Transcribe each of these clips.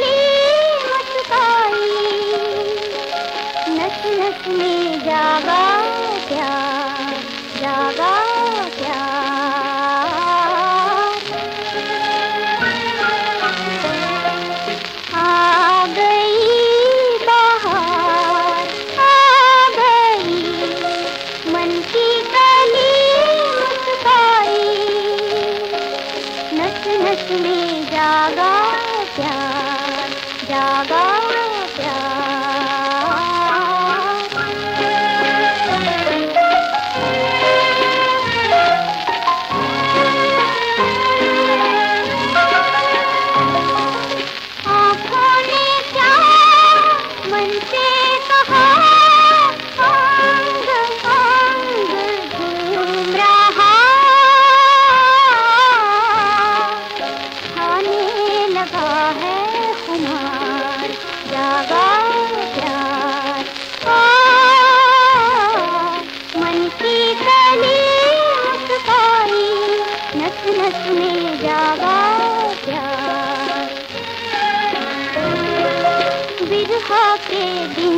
में में में जावा के दिन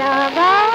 जावा